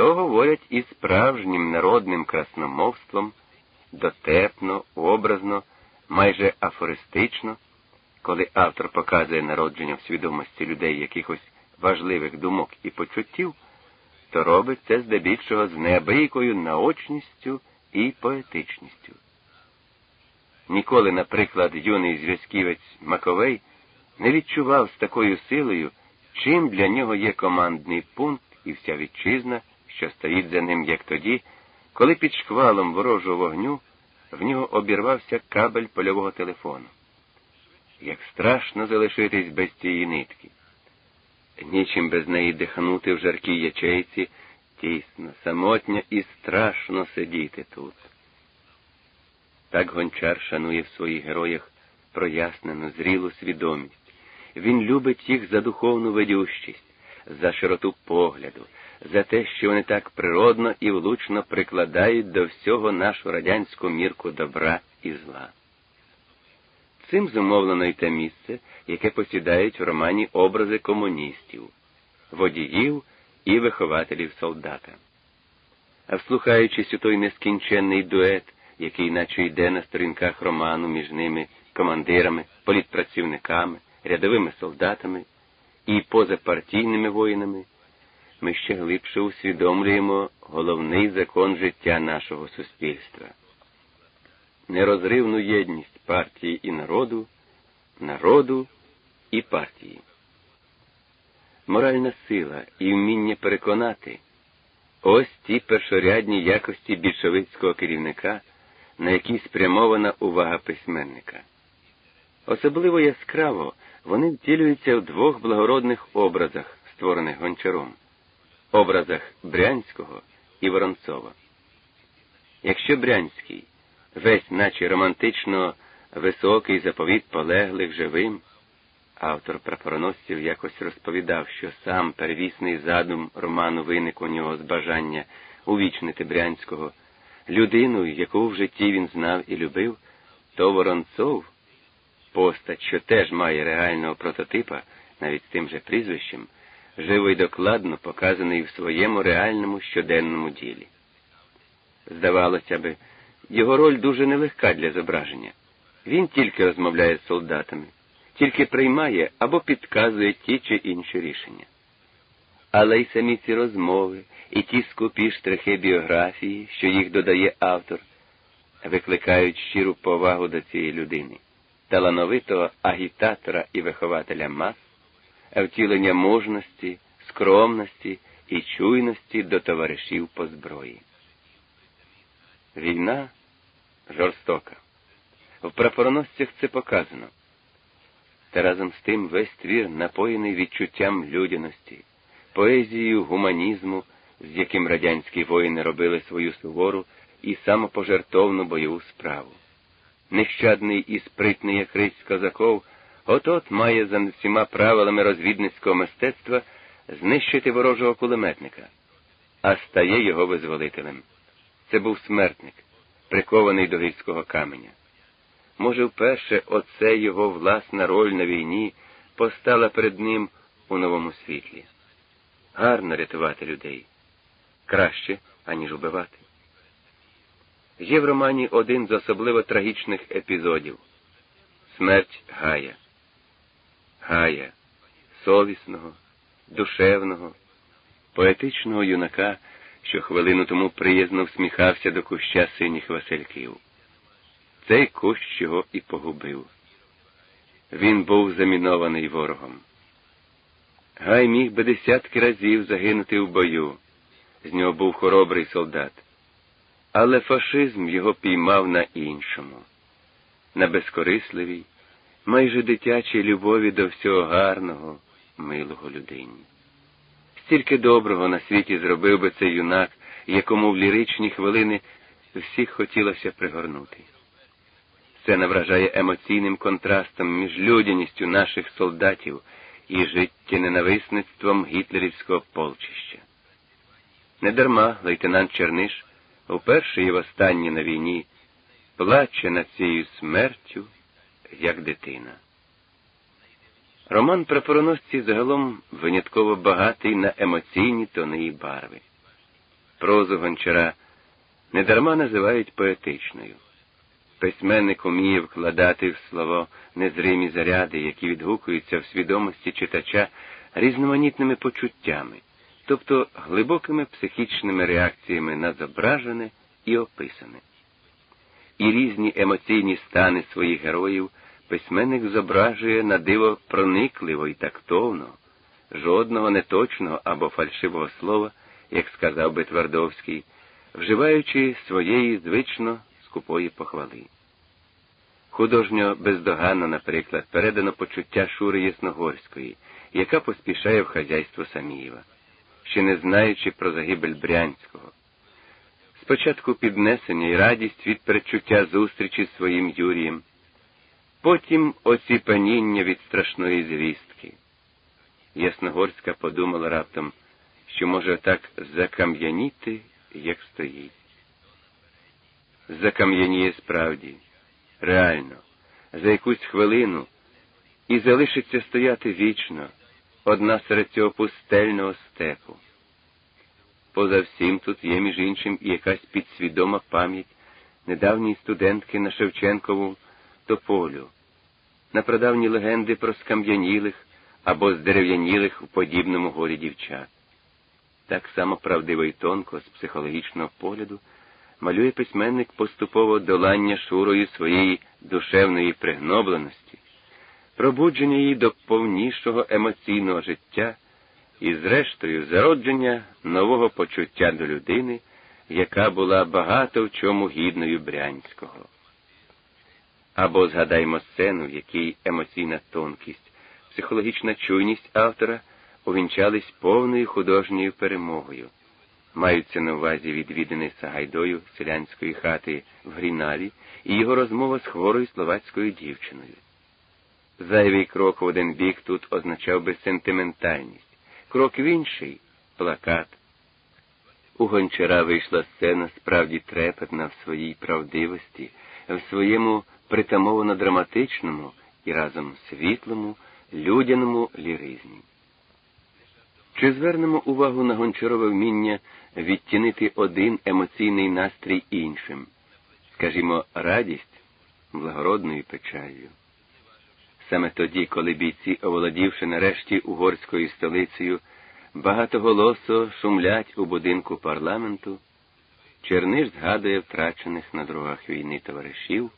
то говорять і справжнім народним красномовством, дотепно, образно, майже афористично, коли автор показує народження в свідомості людей якихось важливих думок і почуттів, то робить це здебільшого з неабиякою наочністю і поетичністю. Ніколи, наприклад, юний зв'язківець Маковей не відчував з такою силою, чим для нього є командний пункт і вся вітчизна, що стоїть за ним, як тоді, коли під шквалом ворожого вогню в нього обірвався кабель польового телефону. Як страшно залишитись без цієї нитки. Нічим без неї дихнути в жаркій ячейці, тісно, самотньо і страшно сидіти тут. Так гончар шанує в своїх героях прояснену, зрілу свідомість. Він любить їх за духовну ведющість, за широту погляду, за те, що вони так природно і влучно прикладають до всього нашу радянську мірку добра і зла. Цим зумовлено й те місце, яке посідають в романі образи комуністів, водіїв і вихователів солдата. А вслухаючись у той нескінченний дует, який наче йде на сторінках роману між ними командирами, політпрацівниками, рядовими солдатами і позапартійними воїнами, ми ще глибше усвідомлюємо головний закон життя нашого суспільства нерозривну єдність партії і народу, народу і партії. Моральна сила і вміння переконати ось ті першорядні якості більшовицького керівника, на які спрямована увага письменника. Особливо яскраво вони втілюються в двох благородних образах, створених гончаром образах Брянського і Воронцова. Якщо Брянський весь, наче романтично високий заповіт полеглих живим, автор прапороносців якось розповідав, що сам первісний задум роману виник у нього з бажання увічнити Брянського, людину, яку в житті він знав і любив, то Воронцов, постать, що теж має реального прототипа, навіть з тим же прізвищем, живо й докладно показаний в своєму реальному щоденному ділі. Здавалося би, його роль дуже нелегка для зображення. Він тільки розмовляє з солдатами, тільки приймає або підказує ті чи інші рішення. Але й самі ці розмови, і ті скупі штрихи біографії, що їх додає автор, викликають щиру повагу до цієї людини, талановитого агітатора і вихователя мас, втілення мужності, скромності і чуйності до товаришів по зброї. Війна жорстока. В прапороносцях це показано. Та разом з тим весь твір напоєний відчуттям людяності, поезією гуманізму, з яким радянські воїни робили свою сувору і самопожертовну бойову справу. Нещадний і спритний як рись козаков, от-от має за всіма правилами розвідницького мистецтва знищити ворожого кулеметника, а стає його визволителем. Це був смертник прикований до гірського каменя. Може, вперше оце його власна роль на війні постала перед ним у новому світлі. Гарно рятувати людей краще, аніж убивати. Є в романі один з особливо трагічних епізодів смерть Гая. Гая, совісного, душевного, поетичного юнака що хвилину тому приязно всміхався до куща синіх васильків. Цей кущ його і погубив. Він був замінований ворогом. Гай міг би десятки разів загинути в бою. З нього був хоробрий солдат. Але фашизм його піймав на іншому, на безкорисливій, майже дитячій любові до всього гарного, милого людині. Стільки доброго на світі зробив би цей юнак, якому в ліричні хвилини всіх хотілося пригорнути. Це навражає емоційним контрастом між людяністю наших солдатів і життєненависництвом гітлерівського полчища. Недарма лейтенант Черниш, вперше і востаннє на війні, плаче над цією смертю, як дитина. Роман Прапороносці загалом винятково багатий на емоційні тони і барви. прозу гончара недарма називають поетичною. Письменник уміє вкладати в слово незримі заряди, які відгукуються в свідомості читача різноманітними почуттями, тобто глибокими психічними реакціями на зображене і описане. І різні емоційні стани своїх героїв письменник зображує на диво проникливо і тактовно, жодного неточного або фальшивого слова, як сказав би Твардовський, вживаючи своєї звично скупої похвали. Художньо бездоганно, наприклад, передано почуття Шури Ясногорської, яка поспішає в хазяйство Самієва, ще не знаючи про загибель Брянського. Спочатку піднесення і радість від перечуття зустрічі з своїм Юрієм, потім оціпаніння від страшної звістки. Ясногорська подумала раптом, що може так закам'яніти, як стоїть. Закам'яніє справді, реально, за якусь хвилину і залишиться стояти вічно, одна серед цього пустельного степу. Поза всім тут є, між іншим, і якась підсвідома пам'ять недавньої студентки на Шевченкову тополю, на прадавні легенди про скам'янілих або здерев'янілих в подібному горі дівчат. Так само правдиво і тонко, з психологічного погляду, малює письменник поступово долання шурою своєї душевної пригнобленості, пробудження її до повнішого емоційного життя і, зрештою, зародження нового почуття до людини, яка була багато в чому гідною Брянського. Або згадаймо сцену, в якій емоційна тонкість, психологічна чуйність автора увінчались повною художньою перемогою. Маються на увазі відвідини Сагайдою селянської хати в Грінаві і його розмова з хворою словацькою дівчиною. Зайвий крок в один бік тут означав би сентиментальність, крок в інший плакат. У гончара вийшла сцена справді трепетна в своїй правдивості, в своєму притамовано драматичному і разом світлому, людяному ліризмі. Чи звернемо увагу на гончарове вміння відтінити один емоційний настрій іншим, скажімо, радість благородною печалью? Саме тоді, коли бійці, оволодівши нарешті угорською столицею, багатоголосо шумлять у будинку парламенту, Черниш згадує втрачених на дорогах війни товаришів,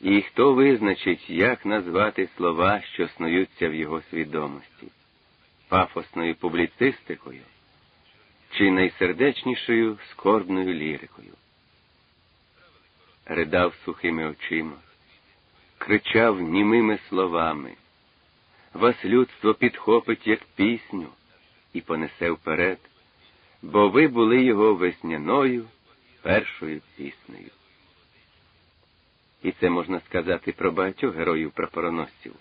і хто визначить, як назвати слова, що снуються в його свідомості пафосною публіцистикою чи найсердечнішою скорбною лірикою. Ридав сухими очима, кричав німими словами. Вас людство підхопить, як пісню, і понесе вперед, бо ви були його весняною першою піснею. І це можна сказати про багатьох героїв прапороносців.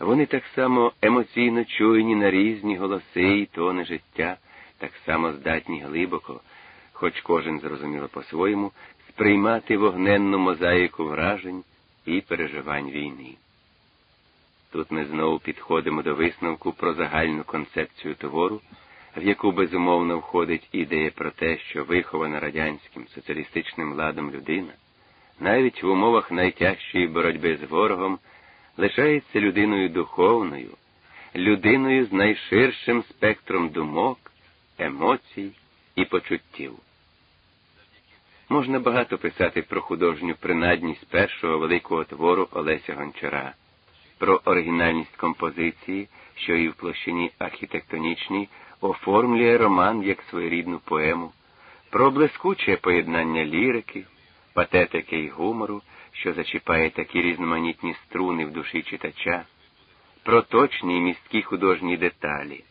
Вони так само емоційно чуйні на різні голоси і тони життя, так само здатні глибоко, хоч кожен зрозуміло по-своєму, сприймати вогненну мозаїку вражень і переживань війни. Тут ми знову підходимо до висновку про загальну концепцію твору, в яку безумовно входить ідея про те, що вихована радянським соціалістичним ладом людина, навіть в умовах найтяжчої боротьби з ворогом лишається людиною духовною, людиною з найширшим спектром думок, емоцій і почуттів. Можна багато писати про художню принадність першого великого твору Олеся Гончара, про оригінальність композиції, що і в площині архітектонічній оформлює роман як своєрідну поему, про блискуче поєднання лірики, патетики і гумору, що зачіпає такі різноманітні струни в душі читача, про точні і місткі художні деталі,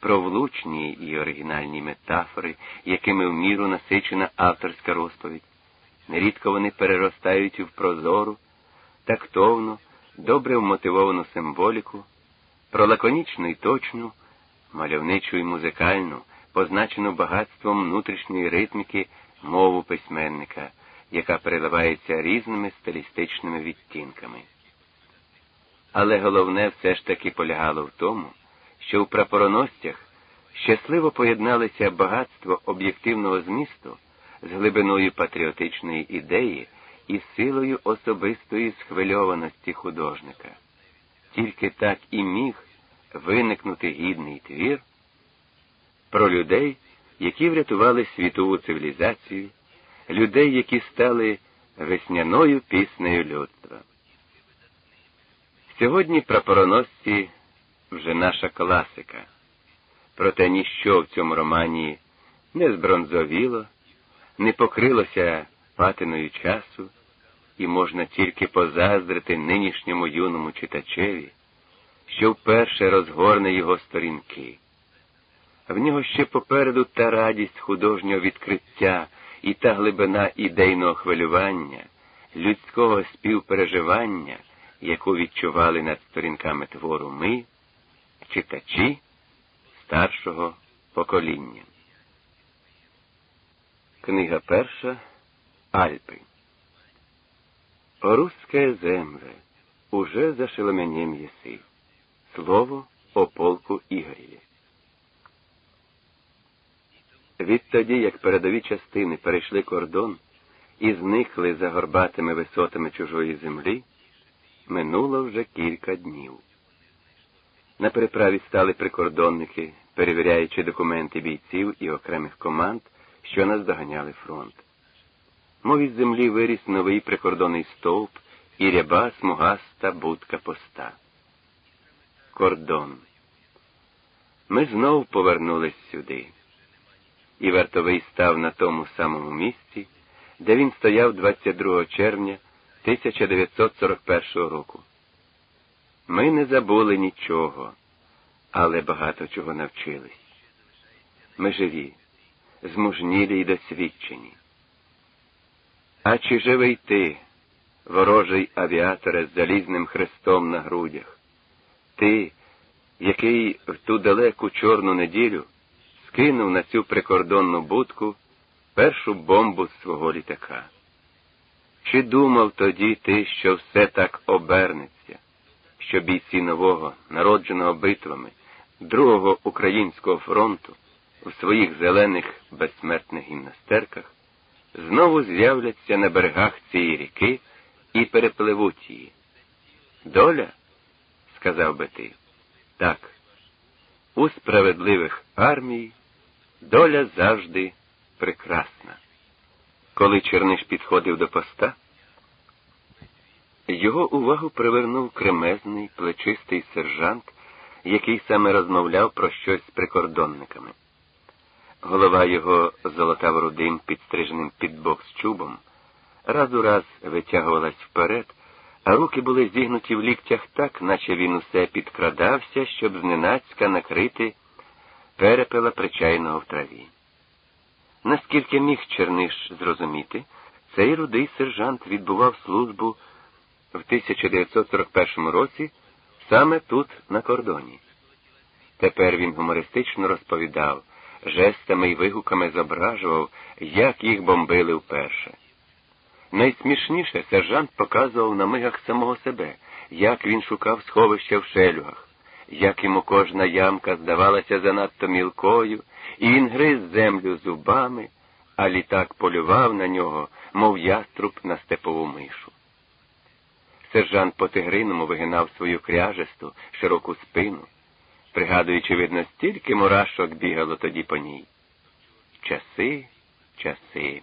про влучні і оригінальні метафори, якими в міру насичена авторська розповідь. Нерідко вони переростають в прозору, тактовну, добре вмотивовану символіку, про лаконічну і точну, мальовничу і музикальну, позначену багатством внутрішньої ритміки мову письменника яка переливається різними стилістичними відтінками. Але головне все ж таки полягало в тому, що у прапороносцях, щасливо поєдналися багатство об'єктивного змісту з глибиною патріотичної ідеї і силою особистої схвильованості художника. Тільки так і міг виникнути гідний твір про людей, які врятували світову цивілізацію, людей, які стали весняною піснею людства. Сьогодні прапороносці вже наша класика, проте ніщо в цьому романі не збронзовіло, не покрилося патиною часу, і можна тільки позаздрити нинішньому юному читачеві, що вперше розгорне його сторінки. В нього ще попереду та радість художнього відкриття і та глибина ідейного хвилювання, людського співпереживання, яку відчували над сторінками твору ми, читачі старшого покоління. Книга перша Альпи. Русская земле, уже за шеломенем єси. Слово о полку Ігорєві. Відтоді, як передові частини перейшли кордон і зникли за горбатими висотами чужої землі, минуло вже кілька днів. На переправі стали прикордонники, перевіряючи документи бійців і окремих команд, що наздоганяли фронт. Мов із землі виріс новий прикордонний стовп і ряба смугаста будка поста. Кордон. Ми знов повернулись сюди і вартовий став на тому самому місці, де він стояв 22 червня 1941 року. Ми не забули нічого, але багато чого навчились. Ми живі, змужнілі й досвідчені. А чи живий ти, ворожий авіаторе з залізним хрестом на грудях? Ти, який в ту далеку чорну неділю скинув на цю прикордонну будку першу бомбу свого літака. Чи думав тоді ти, що все так обернеться, що бійці нового, народженого битвами, Другого українського фронту у своїх зелених безсмертних гімнастерках знову з'являться на берегах цієї ріки і перепливуть її? Доля, сказав би ти, так, у справедливих армій доля завжди прекрасна. Коли Черниш підходив до поста, його увагу привернув кремезний, плечистий сержант, який саме розмовляв про щось з прикордонниками. Голова його золотав рудим, підстриженим під бок з чубом, раз у раз витягувалась вперед, а руки були зігнуті в ліктях так, наче він усе підкрадався, щоб зненацька накрити перепела причайного в траві. Наскільки міг Черниш зрозуміти, цей рудий сержант відбував службу в 1941 році саме тут, на кордоні. Тепер він гумористично розповідав, жестами й вигуками зображував, як їх бомбили вперше. Найсмішніше сержант показував на мигах самого себе, як він шукав сховища в шелюгах, як йому кожна ямка здавалася занадто мілкою, і він гриз землю зубами, а літак полював на нього, мов яструб на степову мишу. Сержант по тигриному вигинав свою кряжесту, широку спину, пригадуючи, видно, стільки мурашок бігало тоді по ній. Часи, часи.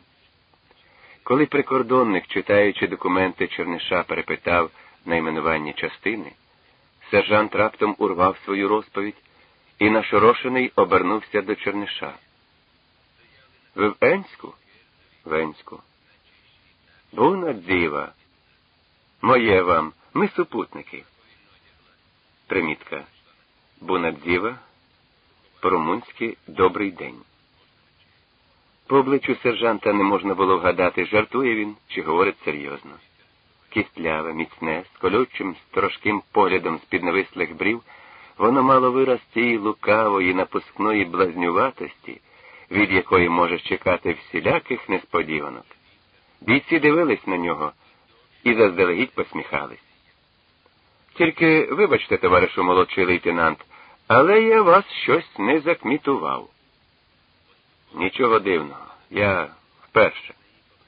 Коли прикордонник, читаючи документи Черниша, перепитав найменування частини, сержант раптом урвав свою розповідь і нашорошений обернувся до Черниша. Ви в Енську? В Енську. Буна діва. Моє вам, ми супутники. Примітка. Бунадзіва, по-румунськи добрий день. По обличчю сержанта не можна було вгадати, жартує він чи говорить серйозно. Кістляве, міцне, з колючим, сторожким поглядом з під навислих брів, воно мало вираз цієї лукавої, напускної блазнюватості, від якої може чекати всіляких несподіванок. Бійці дивились на нього і заздалегідь посміхались. Тільки, вибачте, товаришу молодший лейтенант, Але я вас щось не закмітував. Нічого дивного, я вперше.